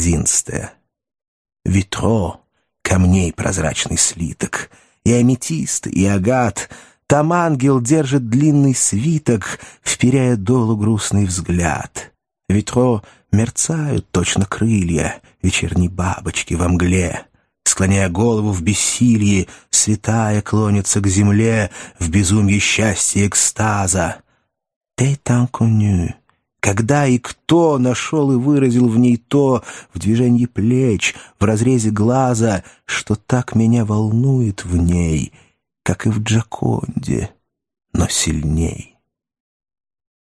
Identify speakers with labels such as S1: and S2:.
S1: Одиннадцатое. Витро, камней прозрачный слиток, и аметист, и агат, там ангел держит длинный свиток, вперяя долу грустный взгляд. Витро мерцают точно крылья, вечерней бабочки во мгле. Склоняя голову в бессилии, святая клонится к земле в безумье счастья и экстаза. «Ты там коню», когда и кто нашел и выразил в ней то, в движении плеч, в разрезе глаза, что так меня волнует в ней, как и в Джаконде, но сильней.